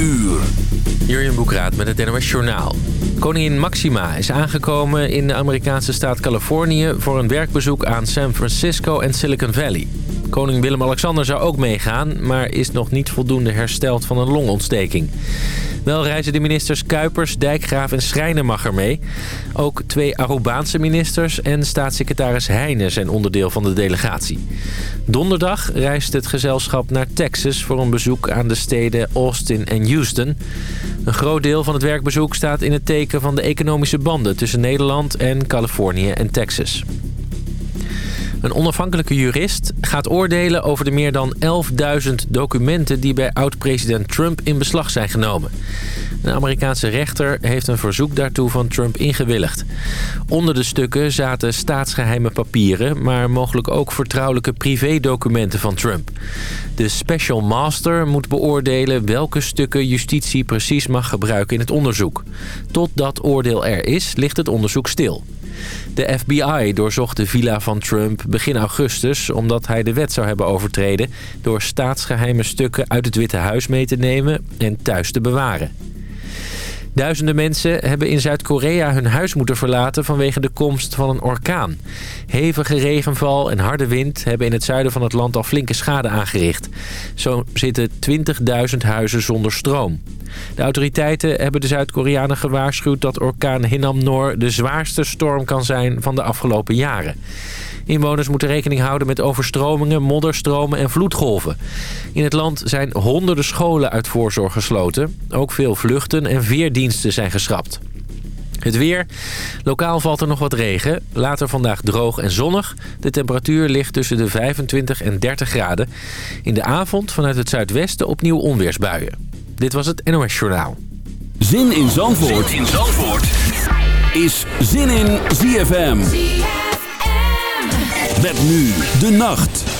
uur. Jurjen Boekraat met het NOS Journaal. Koningin Maxima is aangekomen in de Amerikaanse staat Californië... voor een werkbezoek aan San Francisco en Silicon Valley. Koning Willem-Alexander zou ook meegaan... maar is nog niet voldoende hersteld van een longontsteking. Wel reizen de ministers Kuipers, Dijkgraaf en Schrijnemacher mee. Ook twee Arubaanse ministers en staatssecretaris Heijnen zijn onderdeel van de delegatie. Donderdag reist het gezelschap naar Texas voor een bezoek aan de steden Austin en Houston. Een groot deel van het werkbezoek staat in het teken van de economische banden tussen Nederland en Californië en Texas. Een onafhankelijke jurist gaat oordelen over de meer dan 11.000 documenten die bij oud-president Trump in beslag zijn genomen. Een Amerikaanse rechter heeft een verzoek daartoe van Trump ingewilligd. Onder de stukken zaten staatsgeheime papieren, maar mogelijk ook vertrouwelijke privédocumenten van Trump. De special master moet beoordelen welke stukken justitie precies mag gebruiken in het onderzoek. Tot dat oordeel er is, ligt het onderzoek stil. De FBI doorzocht de villa van Trump begin augustus... omdat hij de wet zou hebben overtreden... door staatsgeheime stukken uit het Witte Huis mee te nemen en thuis te bewaren. Duizenden mensen hebben in Zuid-Korea hun huis moeten verlaten vanwege de komst van een orkaan. Hevige regenval en harde wind hebben in het zuiden van het land al flinke schade aangericht. Zo zitten 20.000 huizen zonder stroom. De autoriteiten hebben de Zuid-Koreanen gewaarschuwd dat orkaan Hinnam-Nor de zwaarste storm kan zijn van de afgelopen jaren. Inwoners moeten rekening houden met overstromingen, modderstromen en vloedgolven. In het land zijn honderden scholen uit voorzorg gesloten. Ook veel vluchten en veerdiensten zijn geschrapt. Het weer. Lokaal valt er nog wat regen. Later vandaag droog en zonnig. De temperatuur ligt tussen de 25 en 30 graden. In de avond vanuit het zuidwesten opnieuw onweersbuien. Dit was het NOS Journaal. Zin in Zandvoort, zin in Zandvoort. is Zin in ZFM. Met nu de nacht.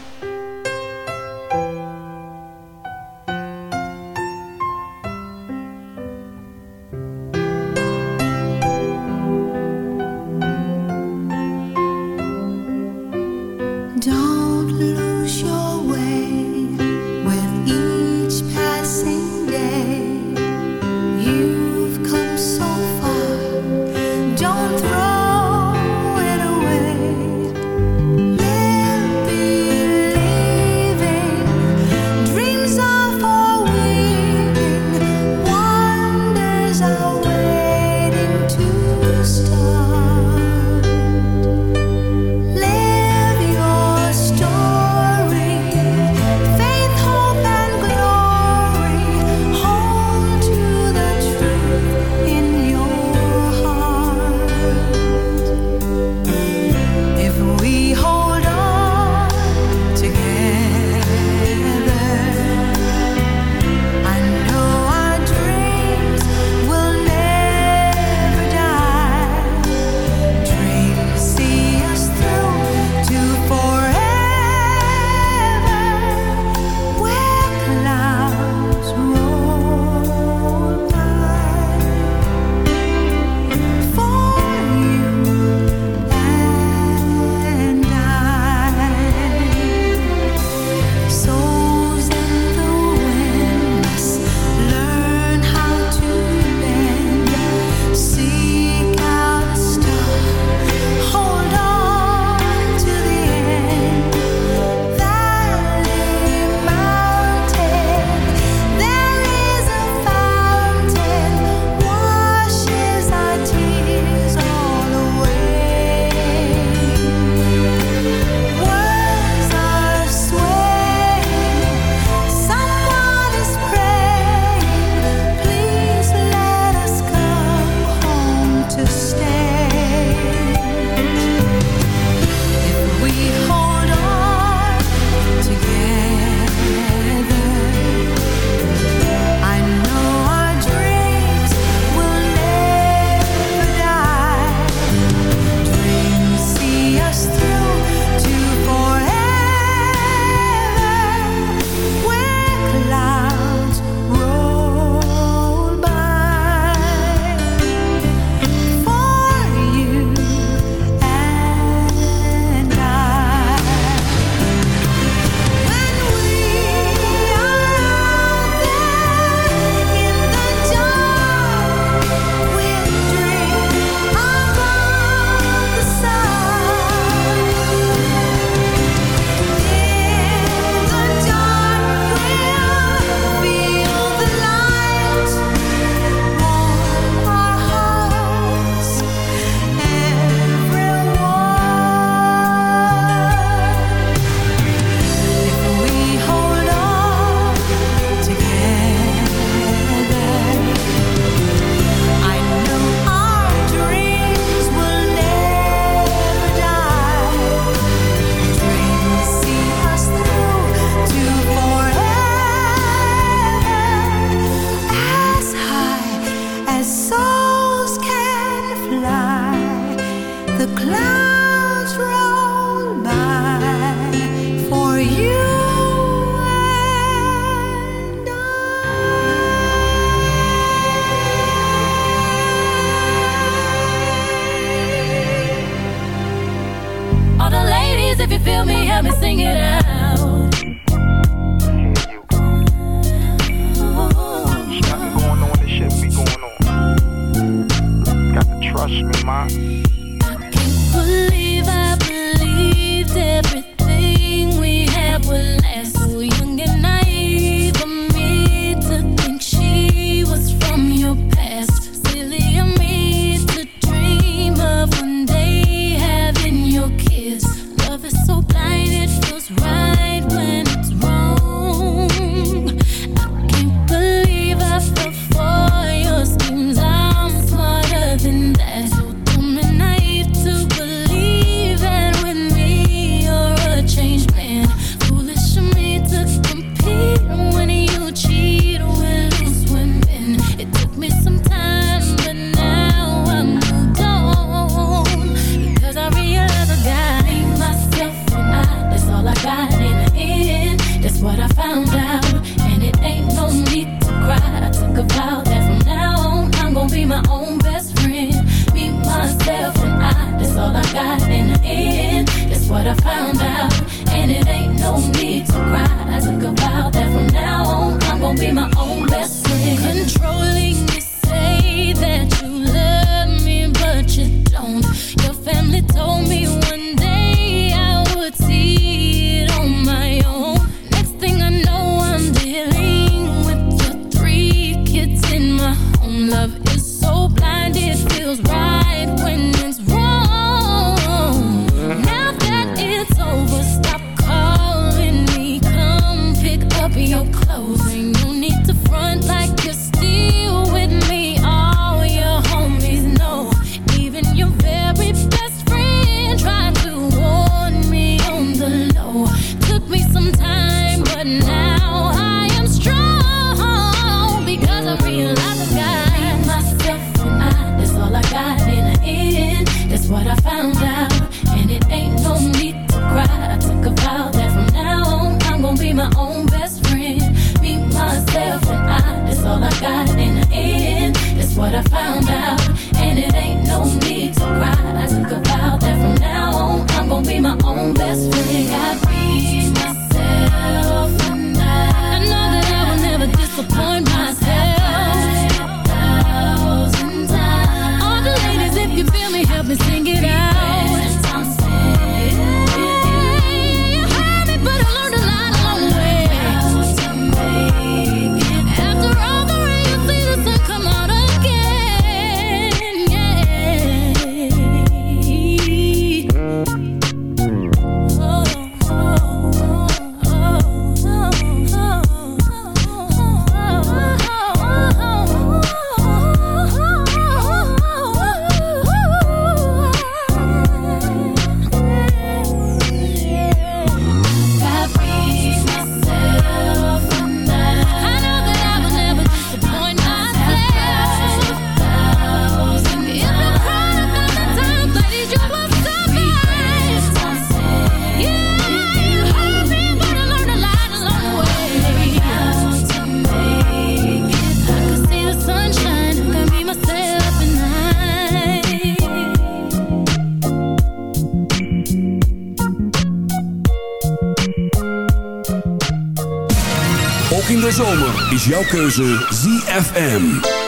Jouw keuze ZFM.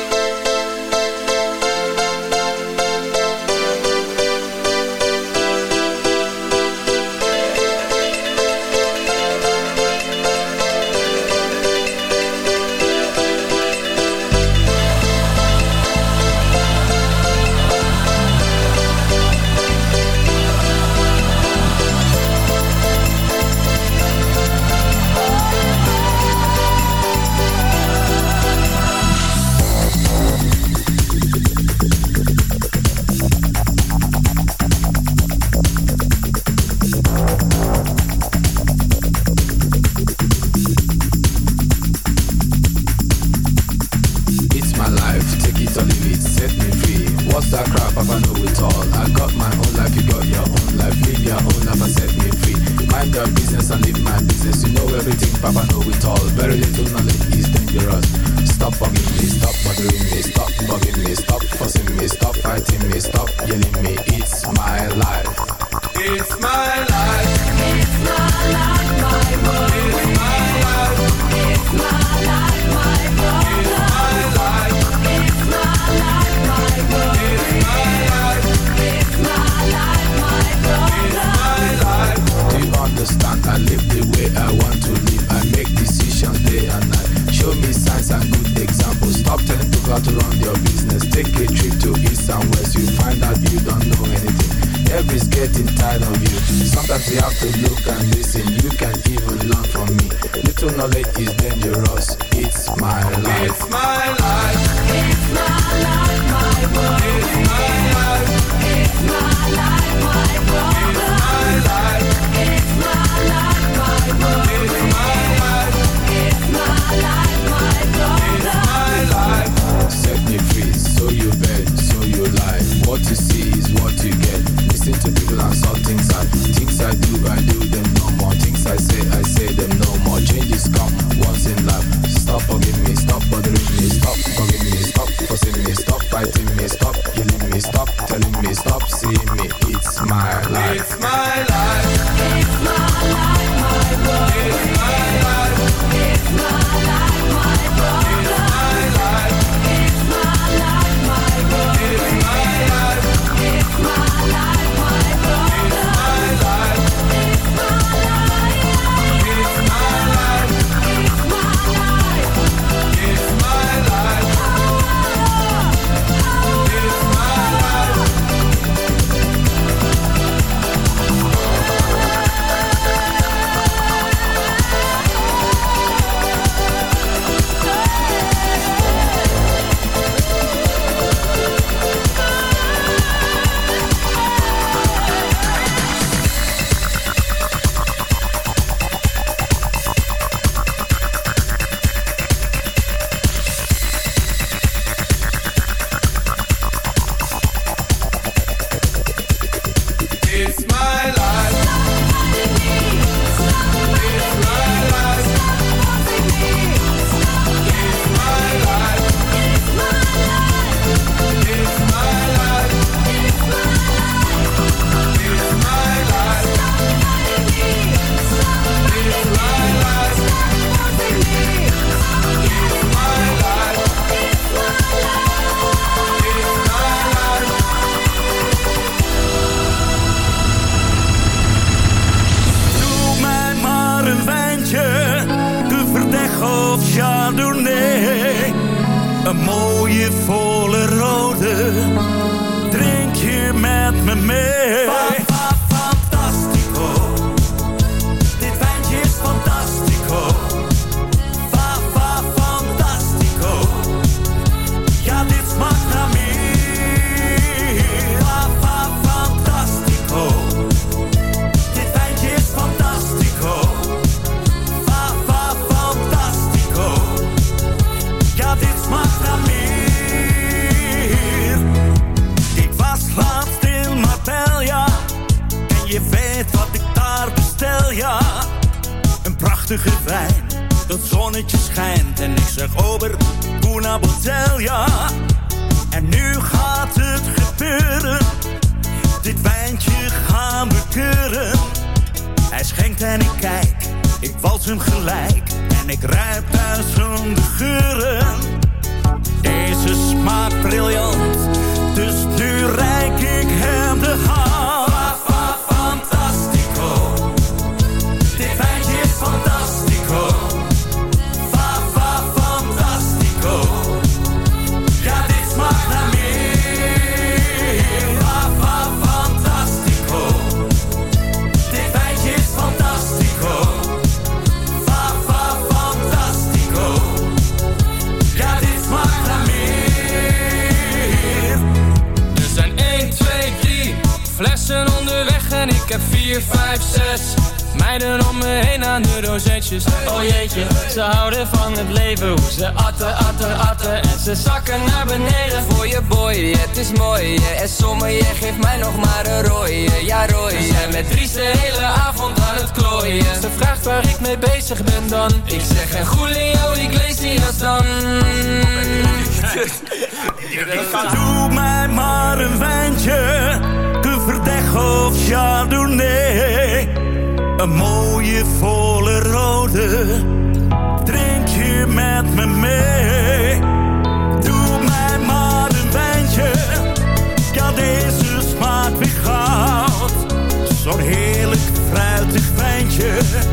je.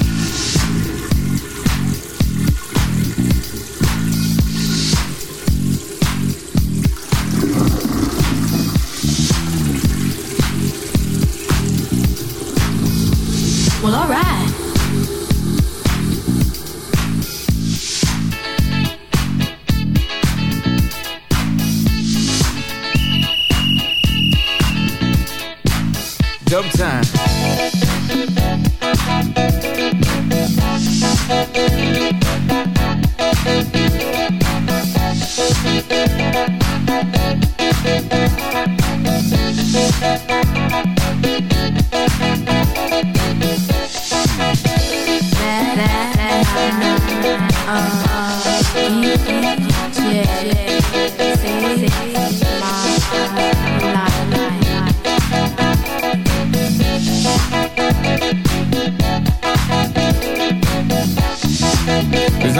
dumb time.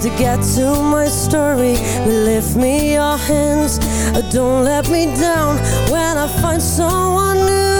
to get to my story, lift me your hands. Uh, don't let me down when I find someone new.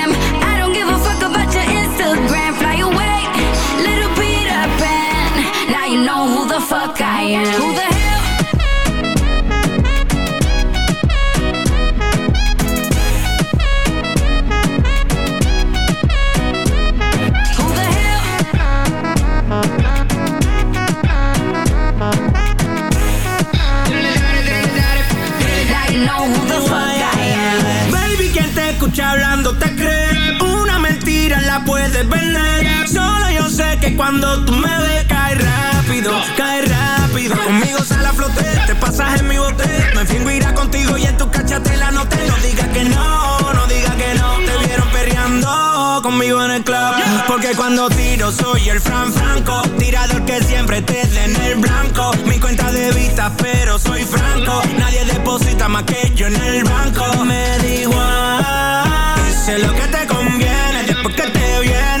Fuck I am. Who the hell? Hablando te cree. Una mentira la puedes vender. Solo yo sé que cuando tú me ves, cae rápido, te en mi bote. Me fingo irá contigo y en tu cachate la noté. No digas que no, no digas que no. Te vieron perreando conmigo en el club. Porque cuando tiro soy el Fran Franco. Tirador que siempre te den el blanco. Mi cuenta de vista, pero soy franco. Nadie deposita más que yo en el banco. Me da igual. Sé lo que te conviene. Después que te viene,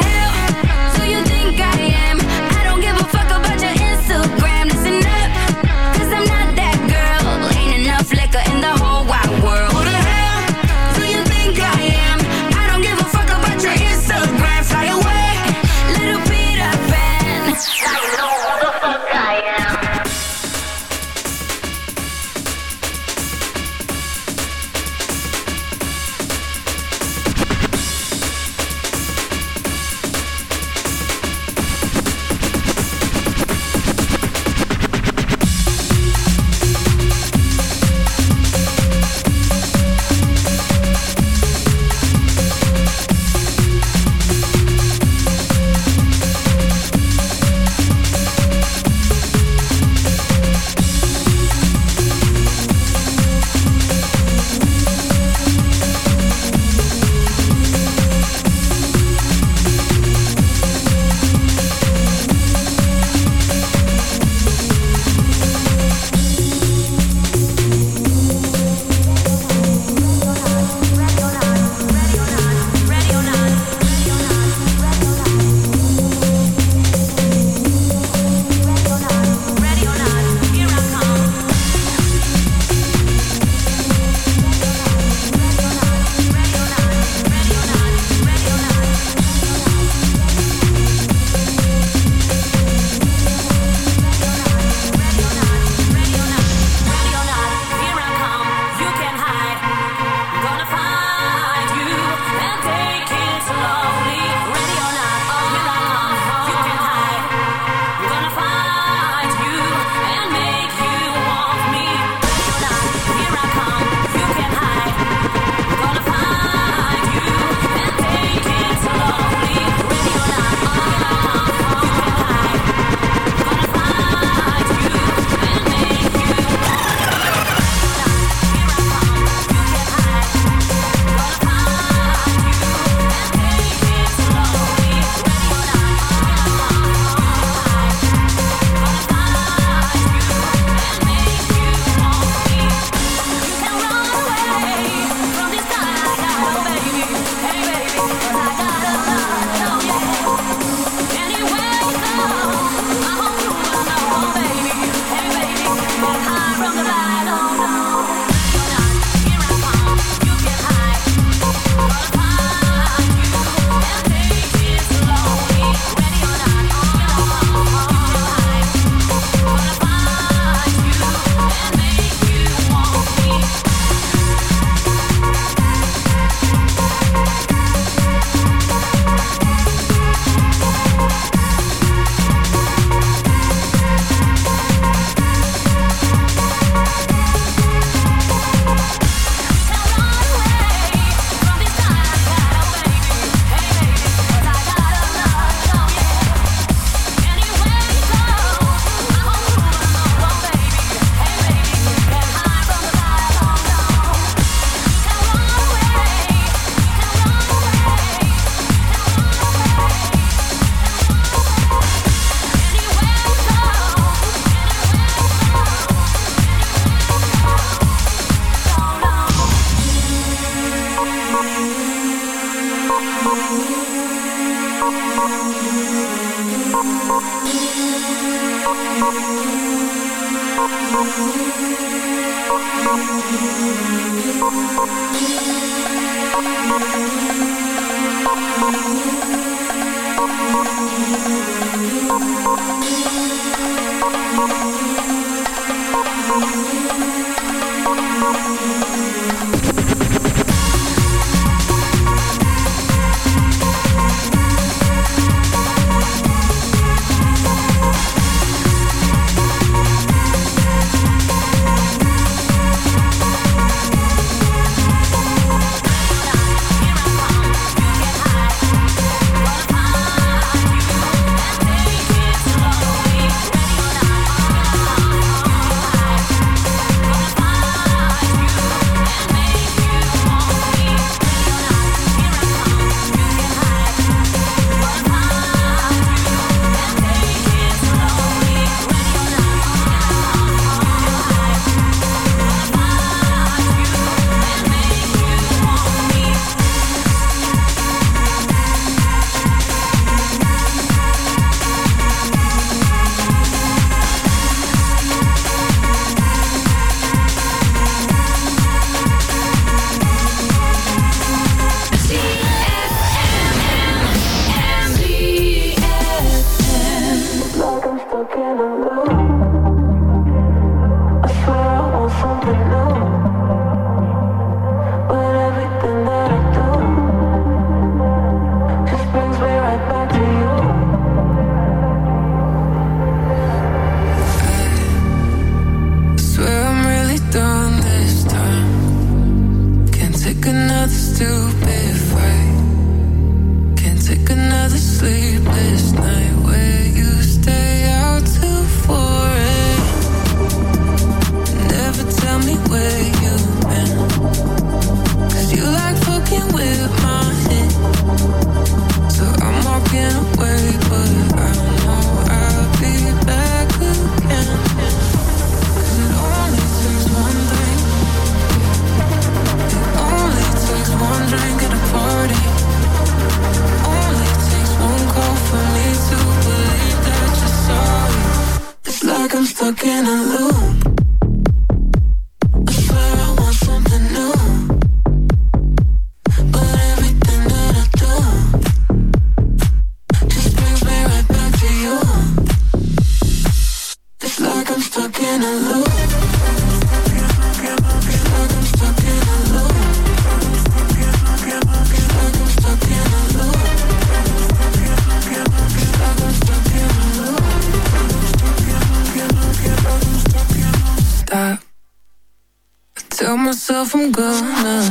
tell myself I'm gonna,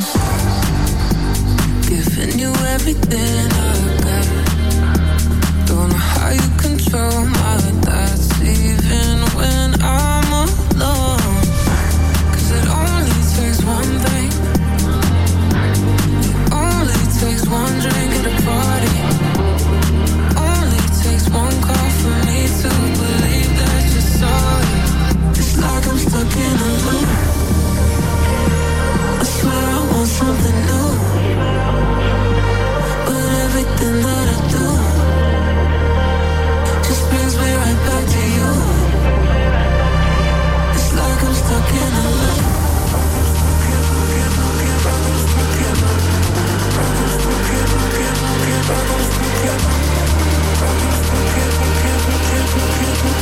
giving you everything. I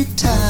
every time.